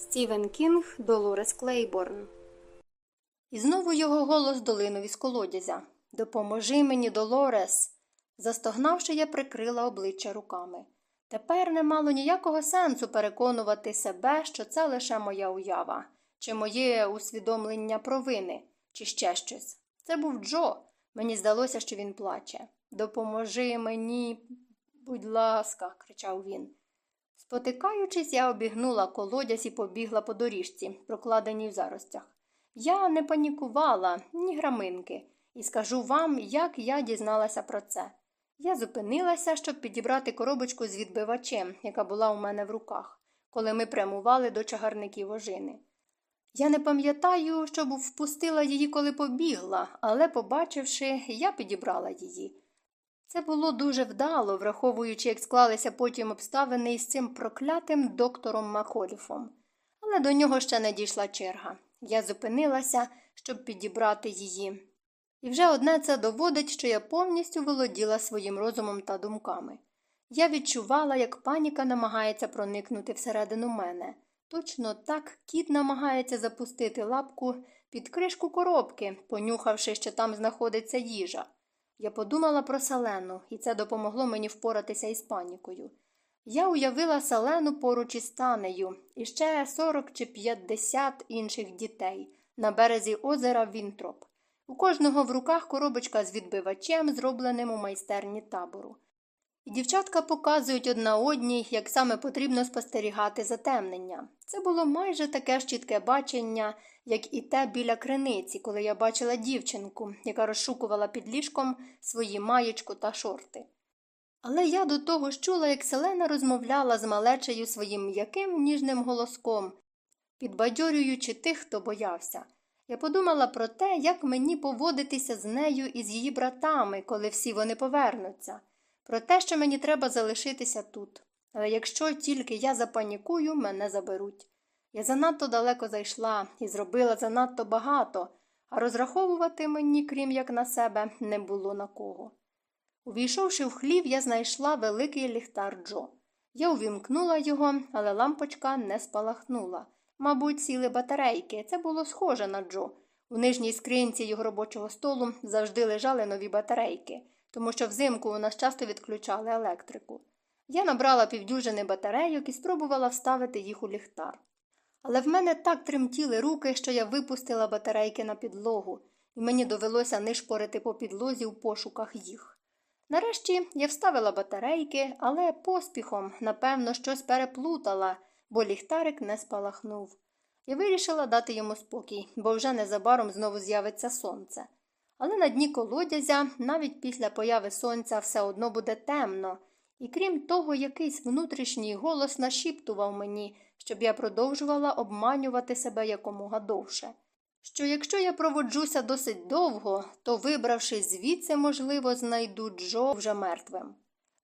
Стівен Кінг Долорес Клейборн. І знову його голос долинув із колодязя. Допоможи мені, Долорес. Застогнавши, я прикрила обличчя руками. Тепер не мало ніякого сенсу переконувати себе, що це лише моя уява, чи моє усвідомлення провини, чи ще щось. Це був Джо. Мені здалося, що він плаче. Допоможи мені, будь ласка, кричав він. Спотикаючись, я обігнула колодязь і побігла по доріжці, прокладеній в заростях. Я не панікувала, ні граминки, і скажу вам, як я дізналася про це. Я зупинилася, щоб підібрати коробочку з відбивачем, яка була у мене в руках, коли ми прямували до чагарників ожини. Я не пам'ятаю, щоб впустила її, коли побігла, але, побачивши, я підібрала її. Це було дуже вдало, враховуючи, як склалися потім обставини із цим проклятим доктором Маколіфом. Але до нього ще не дійшла черга. Я зупинилася, щоб підібрати її. І вже одне це доводить, що я повністю володіла своїм розумом та думками. Я відчувала, як паніка намагається проникнути всередину мене. Точно так кіт намагається запустити лапку під кришку коробки, понюхавши, що там знаходиться їжа. Я подумала про Селену, і це допомогло мені впоратися із панікою. Я уявила Селену поруч із Танею і ще 40 чи 50 інших дітей на березі озера Вінтроп. У кожного в руках коробочка з відбивачем, зробленим у майстерні табору. Дівчатка показують одна одній, як саме потрібно спостерігати затемнення. Це було майже таке ж чітке бачення, як і те біля криниці, коли я бачила дівчинку, яка розшукувала під ліжком свої маєчку та шорти. Але я до того ж чула, як Селена розмовляла з малечею своїм м'яким ніжним голоском, підбадьорюючи тих, хто боявся. Я подумала про те, як мені поводитися з нею і з її братами, коли всі вони повернуться, про те, що мені треба залишитися тут. Але якщо тільки я запанікую, мене заберуть. Я занадто далеко зайшла і зробила занадто багато, а розраховувати мені, крім як на себе, не було на кого. Увійшовши в хлів, я знайшла великий ліхтар Джо. Я увімкнула його, але лампочка не спалахнула. Мабуть, сіли батарейки. Це було схоже на Джо. У нижній скринці його робочого столу завжди лежали нові батарейки, тому що взимку у нас часто відключали електрику. Я набрала півдюжини батарейок і спробувала вставити їх у ліхтар. Але в мене так тремтіли руки, що я випустила батарейки на підлогу, і мені довелося нишпорити по підлозі у пошуках їх. Нарешті я вставила батарейки, але поспіхом, напевно, щось переплутала, бо ліхтарик не спалахнув. Я вирішила дати йому спокій, бо вже незабаром знову з'явиться сонце. Але на дні колодязя, навіть після появи сонця, все одно буде темно, і крім того, якийсь внутрішній голос нашіптував мені, щоб я продовжувала обманювати себе якомога довше. Що якщо я проводжуся досить довго, то, вибравшись звідси, можливо, знайду Джо вже мертвим.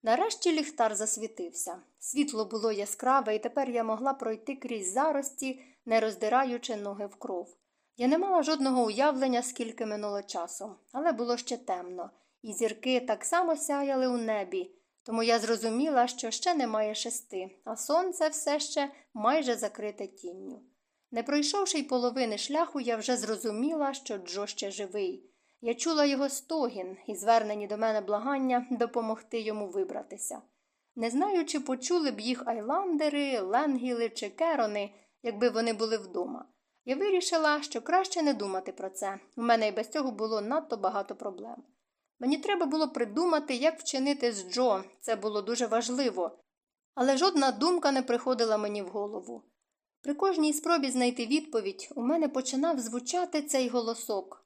Нарешті ліхтар засвітився. Світло було яскраве, і тепер я могла пройти крізь зарості, не роздираючи ноги в кров. Я не мала жодного уявлення, скільки минуло часу, але було ще темно, і зірки так само сяяли у небі, тому я зрозуміла, що ще немає шести, а сонце все ще майже закрите тінню. Не пройшовши й половини шляху, я вже зрозуміла, що Джо ще живий. Я чула його стогін і звернені до мене благання допомогти йому вибратися. Не знаю, чи почули б їх айландери, ленгіли чи керони, якби вони були вдома. Я вирішила, що краще не думати про це. У мене і без цього було надто багато проблем. Мені треба було придумати, як вчинити з Джо, це було дуже важливо, але жодна думка не приходила мені в голову. При кожній спробі знайти відповідь у мене починав звучати цей голосок.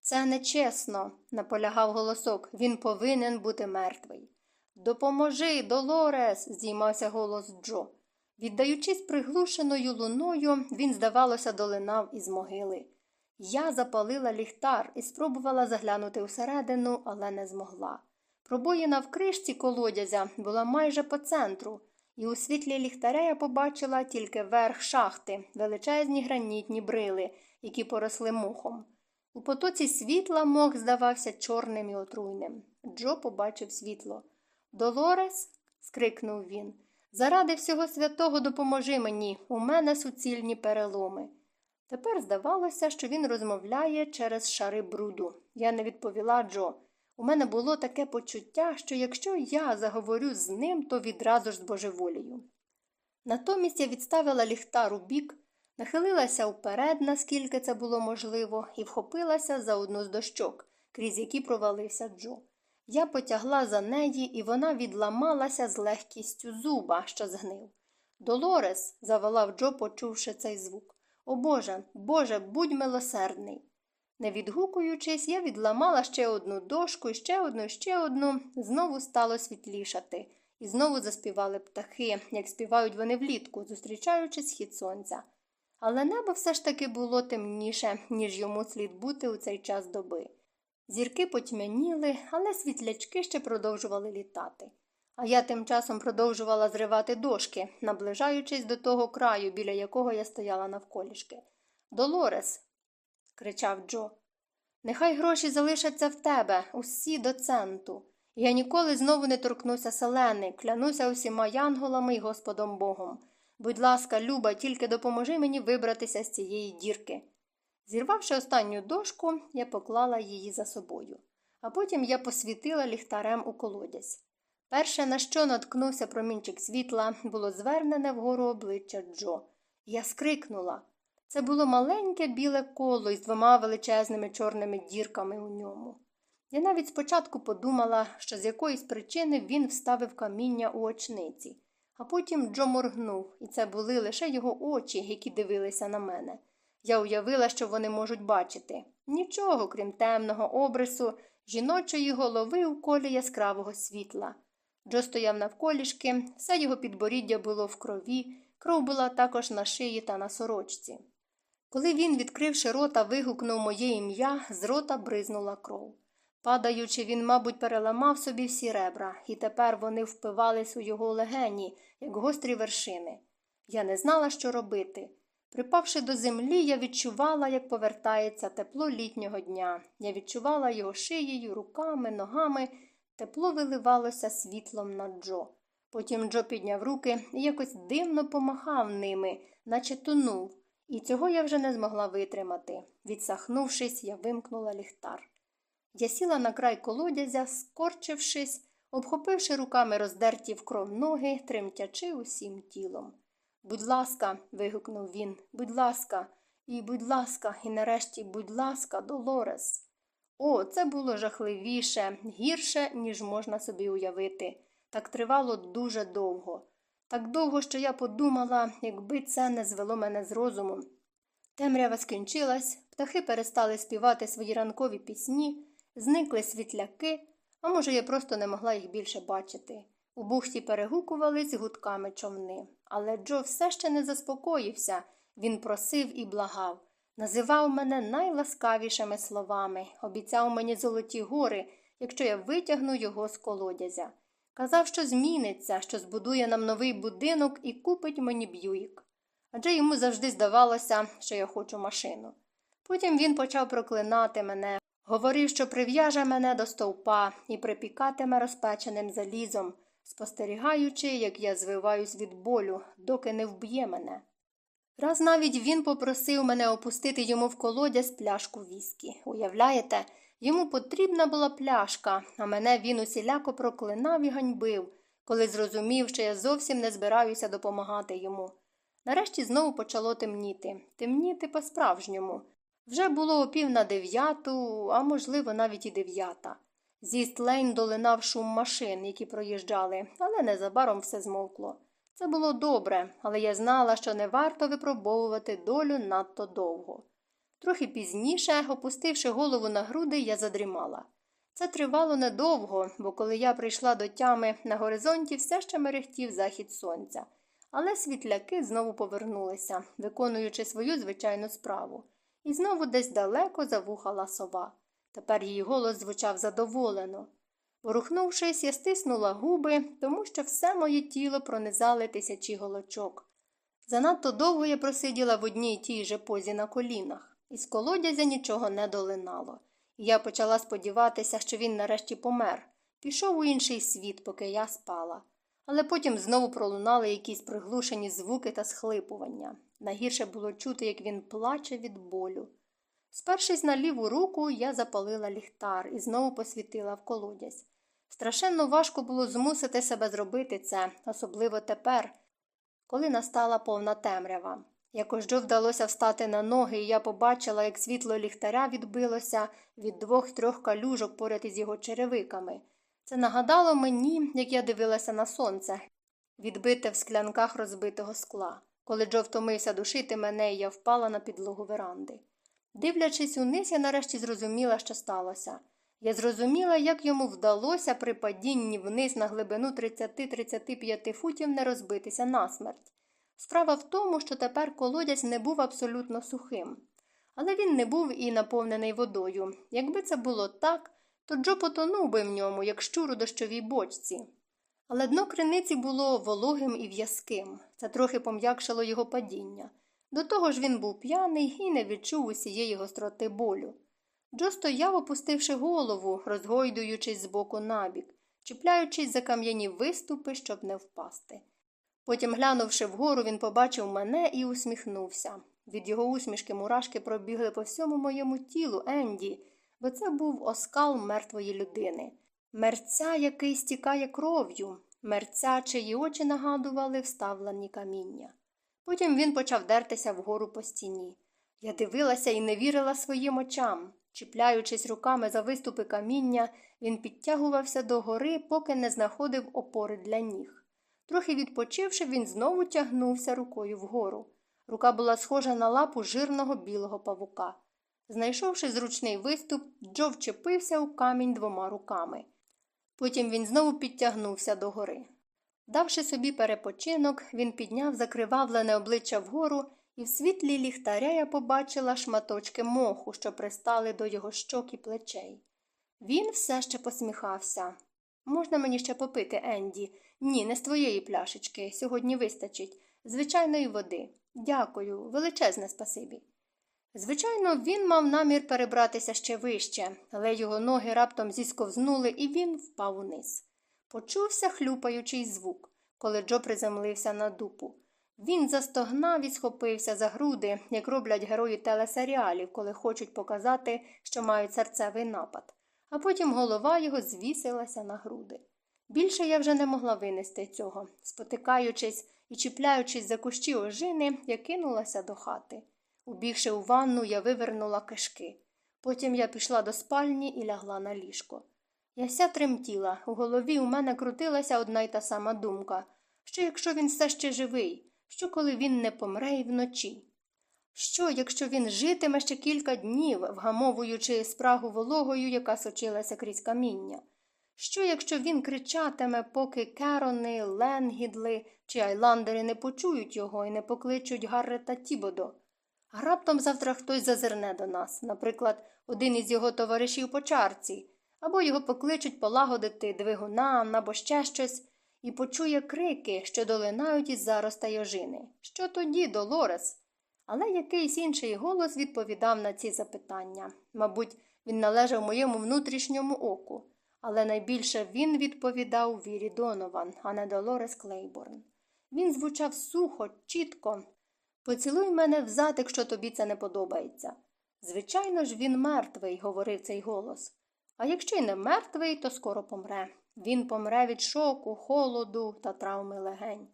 Це нечесно, наполягав голосок, він повинен бути мертвий. Допоможи, Долорес, здіймався голос Джо. Віддаючись приглушеною луною, він, здавалося, долинав із могили. Я запалила ліхтар і спробувала заглянути усередину, але не змогла. Пробоїна в кришці колодязя була майже по центру, і у світлі ліхтаря я побачила тільки верх шахти, величезні гранітні брили, які поросли мохом. У потоці світла мох здавався чорним і отруйним. Джо побачив світло. Долорес. скрикнув він. Заради всього святого допоможи мені, у мене суцільні переломи. Тепер здавалося, що він розмовляє через шари бруду. Я не відповіла Джо. У мене було таке почуття, що якщо я заговорю з ним, то відразу ж збожеволію. Натомість я відставила ліхтар у бік, нахилилася вперед, наскільки це було можливо, і вхопилася за одну з дощок, крізь які провалився Джо. Я потягла за неї, і вона відламалася з легкістю зуба, що згнив. Долорес, заволав Джо, почувши цей звук. О Боже, Боже, будь милосердний. Не відгукуючись, я відламала ще одну дошку, ще одну, ще одну, знову стало світлішати, і знову заспівали птахи, як співають вони влітку, зустрічаючи схід сонця. Але небо все ж таки було темніше, ніж йому слід бути у цей час доби. Зірки потьмяніли, але світлячки ще продовжували літати. А я тим часом продовжувала зривати дошки, наближаючись до того краю, біля якого я стояла навколішки. Долорес, кричав Джо, нехай гроші залишаться в тебе, усі до центу. Я ніколи знову не торкнуся селени, клянуся усіма янголами і Господом Богом. Будь ласка, Люба, тільки допоможи мені вибратися з цієї дірки. Зірвавши останню дошку, я поклала її за собою, а потім я посвітила ліхтарем у колодязь. Перше, на що наткнувся промінчик світла, було звернене вгору обличчя Джо. Я скрикнула. Це було маленьке біле коло із двома величезними чорними дірками у ньому. Я навіть спочатку подумала, що з якоїсь причини він вставив каміння у очниці, а потім Джо моргнув, і це були лише його очі, які дивилися на мене. Я уявила, що вони можуть бачити нічого, крім темного обрису, жіночої голови у колі яскравого світла. Джо стояв навколішки, все його підборіддя було в крові, кров була також на шиї та на сорочці. Коли він, відкривши рота, вигукнув моє ім'я, з рота бризнула кров. Падаючи, він, мабуть, переламав собі всі ребра, і тепер вони впивались у його легені, як гострі вершини. Я не знала, що робити. Припавши до землі, я відчувала, як повертається тепло літнього дня. Я відчувала його шиєю, руками, ногами. Тепло виливалося світлом на Джо. Потім Джо підняв руки і якось дивно помахав ними, наче тонув, і цього я вже не змогла витримати. Відсахнувшись, я вимкнула ліхтар. Я сіла на край колодязя, скорчившись, обхопивши руками роздерті в кров ноги, тремтячи усім тілом. Будь ласка, вигукнув він, будь ласка, і будь ласка, і нарешті, будь ласка, Долорес. О, це було жахливіше, гірше, ніж можна собі уявити. Так тривало дуже довго. Так довго, що я подумала, якби це не звело мене з розуму. Темрява скінчилась, птахи перестали співати свої ранкові пісні, зникли світляки, а може, я просто не могла їх більше бачити. У бухті перегукувались гудками човни. Але Джо все ще не заспокоївся. Він просив і благав. Називав мене найласкавішими словами, обіцяв мені золоті гори, якщо я витягну його з колодязя. Казав, що зміниться, що збудує нам новий будинок і купить мені б'юїк. Адже йому завжди здавалося, що я хочу машину. Потім він почав проклинати мене, говорив, що прив'яже мене до стовпа і припікатиме розпеченим залізом, спостерігаючи, як я звиваюсь від болю, доки не вб'є мене. Раз навіть він попросив мене опустити йому в колодязь пляшку віскі. Уявляєте, йому потрібна була пляшка, а мене він усіляко проклинав і ганьбив, коли зрозумів, що я зовсім не збираюся допомагати йому. Нарешті знову почало темніти, темніти по-справжньому. Вже було опів на дев'яту, а можливо, навіть і дев'ята. Зі стлейн долинав шум машин, які проїжджали, але незабаром все змовкло. Це було добре, але я знала, що не варто випробовувати долю надто довго. Трохи пізніше, опустивши голову на груди, я задрімала. Це тривало недовго, бо коли я прийшла до тями, на горизонті все ще мерехтів захід сонця, але світляки знову повернулися, виконуючи свою звичайну справу, і знову десь далеко завухала сова. Тепер її голос звучав задоволено. Ворухнувшись, я стиснула губи, тому що все моє тіло пронизали тисячі голочок. Занадто довго я просиділа в одній тій же позі на колінах, із колодязя нічого не долинало. Я почала сподіватися, що він нарешті помер, пішов у інший світ, поки я спала. але потім знову пролунали якісь приглушені звуки та схлипування. Найгірше було чути, як він плаче від болю. Спершись на ліву руку, я запалила ліхтар і знову посвітила в колодязь. Страшенно важко було змусити себе зробити це, особливо тепер, коли настала повна темрява. Якось Джо вдалося встати на ноги, і я побачила, як світло ліхтаря відбилося від двох-трьох калюжок поряд із його черевиками. Це нагадало мені, як я дивилася на сонце, відбите в склянках розбитого скла. Коли Джо втомився душити мене, я впала на підлогу веранди. Дивлячись униз, я нарешті зрозуміла, що сталося. Я зрозуміла, як йому вдалося при падінні вниз на глибину 30-35 футів не розбитися насмерть. Справа в тому, що тепер колодязь не був абсолютно сухим. Але він не був і наповнений водою. Якби це було так, то Джо потонув би в ньому, як щур у дощовій бочці. Але дно криниці було вологим і в'язким. Це трохи пом'якшило його падіння. До того ж він був п'яний і не відчув усієї гостроти болю. Джо стояв, опустивши голову, розгойдуючись з боку набік, чіпляючись за кам'яні виступи, щоб не впасти. Потім, глянувши вгору, він побачив мене і усміхнувся. Від його усмішки мурашки пробігли по всьому моєму тілу Енді, бо це був оскал мертвої людини, мерця, який стікає кров'ю, мерця, чиї очі нагадували вставлені каміння. Потім він почав дертися вгору по стіні. Я дивилася і не вірила своїм очам. Чіпляючись руками за виступи каміння, він підтягувався до гори, поки не знаходив опори для ніг. Трохи відпочивши, він знову тягнувся рукою вгору. Рука була схожа на лапу жирного білого павука. Знайшовши зручний виступ, Джо вчепився у камінь двома руками. Потім він знову підтягнувся до гори. Давши собі перепочинок, він підняв закривавлене обличчя вгору, і в світлі ліхтаря я побачила шматочки моху, що пристали до його щок і плечей. Він все ще посміхався. Можна мені ще попити, Енді? Ні, не з твоєї пляшечки. Сьогодні вистачить. Звичайної води. Дякую, величезне спасибі. Звичайно, він мав намір перебратися ще вище, але його ноги раптом зісковзнули, і він впав униз. Почувся хлюпаючий звук, коли Джо приземлився на дупу. Він застогнав і схопився за груди, як роблять герої телесеріалів, коли хочуть показати, що мають серцевий напад, а потім голова його звісилася на груди. Більше я вже не могла винести цього. Спотикаючись і чіпляючись за кущі ожини, я кинулася до хати. Убігши у ванну, я вивернула кишки. Потім я пішла до спальні і лягла на ліжко. Я вся тремтіла, у голові у мене крутилася одна й та сама думка що якщо він все ще живий, що коли він не помре і вночі? Що, якщо він житиме ще кілька днів, вгамовуючи спрагу вологою, яка сочилася крізь каміння? Що, якщо він кричатиме, поки Керони, Ленгідли чи Айландери не почують його і не покличуть Гаррета Тібодо? А раптом завтра хтось зазирне до нас, наприклад, один із його товаришів по чарці, або його покличуть полагодити двигуна або ще щось, і почує крики, що долинають із заростей ожини. Що тоді, Долорес? Але якийсь інший голос відповідав на ці запитання. Мабуть, він належав моєму внутрішньому оку, але найбільше він відповідав вірі Донован, а не Долорес Клейборн. Він звучав сухо, чітко. Поцілуй мене взад, якщо тобі це не подобається. Звичайно ж, він мертвий, говорив цей голос. А якщо й не мертвий, то скоро помре. Він помре від шоку, холоду та травми легень.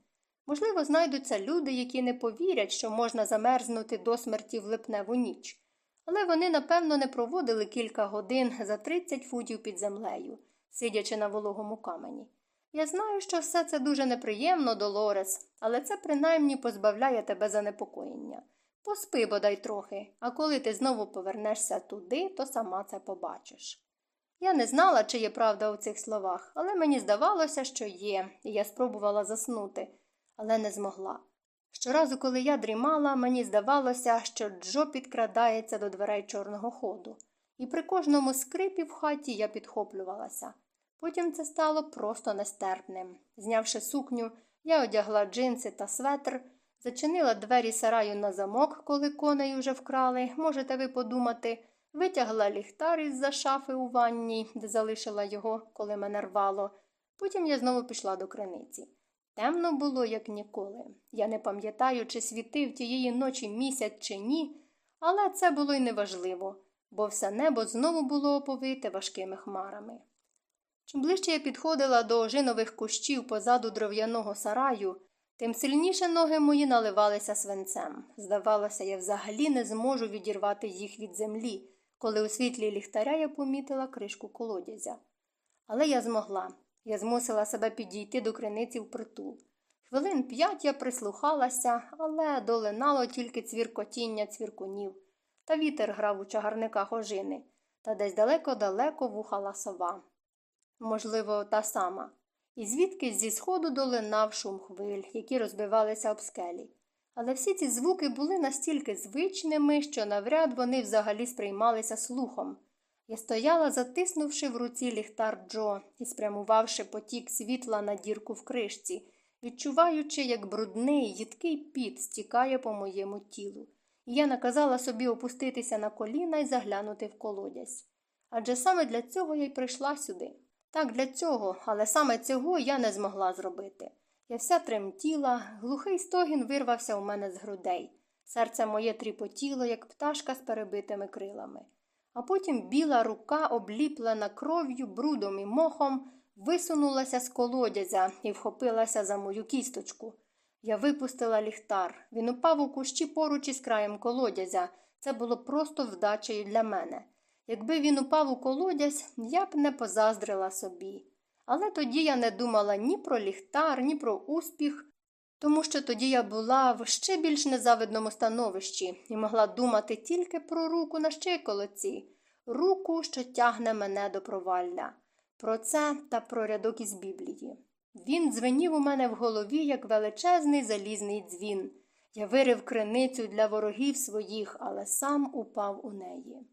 Можливо, знайдуться люди, які не повірять, що можна замерзнути до смерті в липневу ніч. Але вони, напевно, не проводили кілька годин за 30 футів під землею, сидячи на вологому камені. Я знаю, що все це дуже неприємно, Долорес, але це принаймні позбавляє тебе занепокоєння. Поспи бодай трохи, а коли ти знову повернешся туди, то сама це побачиш. Я не знала, чи є правда у цих словах, але мені здавалося, що є, і я спробувала заснути, але не змогла. Щоразу, коли я дрімала, мені здавалося, що Джо підкрадається до дверей чорного ходу, і при кожному скрипі в хаті я підхоплювалася. Потім це стало просто нестерпним. Знявши сукню, я одягла джинси та светр, зачинила двері сараю на замок, коли коней уже вкрали, можете ви подумати, витягла ліхтар із за шафи у ванні, де залишила його, коли мене рвало. Потім я знову пішла до криниці. Темно було, як ніколи. Я не пам'ятаю, чи світив тієї ночі місяць чи ні, але це було й неважливо, бо все небо знову було оповите важкими хмарами. Чим ближче я підходила до ожинових кущів позаду дров'яного сараю, тим сильніше ноги мої наливалися свинцем. Здавалося, я взагалі не зможу відірвати їх від землі, коли у світлі ліхтаря я помітила кришку колодязя. Але я змогла. Я змусила себе підійти до криниці впритул. Хвилин п'ять я прислухалася, але долинало тільки цвіркотіння цвіркунів, та вітер грав у чагарниках ожини, та десь далеко-далеко вухала сова. Можливо, та сама. І звідки зі сходу долинав шум хвиль, які розбивалися об скелі. Але всі ці звуки були настільки звичними, що навряд вони взагалі сприймалися слухом. Я стояла, затиснувши в руці ліхтар Джо і спрямувавши потік світла на дірку в кришці, відчуваючи, як брудний, їдкий піт стікає по моєму тілу, і я наказала собі опуститися на коліна і заглянути в колодязь. Адже саме для цього я й прийшла сюди. Так, для цього, але саме цього я не змогла зробити. Я вся тремтіла, глухий стогін вирвався у мене з грудей. Серце моє тріпотіло, як пташка з перебитими крилами. А потім біла рука, обліплена кров'ю, брудом і мохом, висунулася з колодязя і вхопилася за мою кісточку. Я випустила ліхтар. Він упав у кущі поруч із краєм колодязя. Це було просто вдачею для мене. Якби він упав у колодязь, я б не позаздрила собі. Але тоді я не думала ні про ліхтар, ні про успіх, тому що тоді я була в ще більш незавидному становищі і могла думати тільки про руку на щиколоці, руку, що тягне мене до провалля. Про це та про рядок із Біблії. Він дзвенів у мене в голові, як величезний залізний дзвін. Я вирив криницю для ворогів своїх, але сам упав у неї.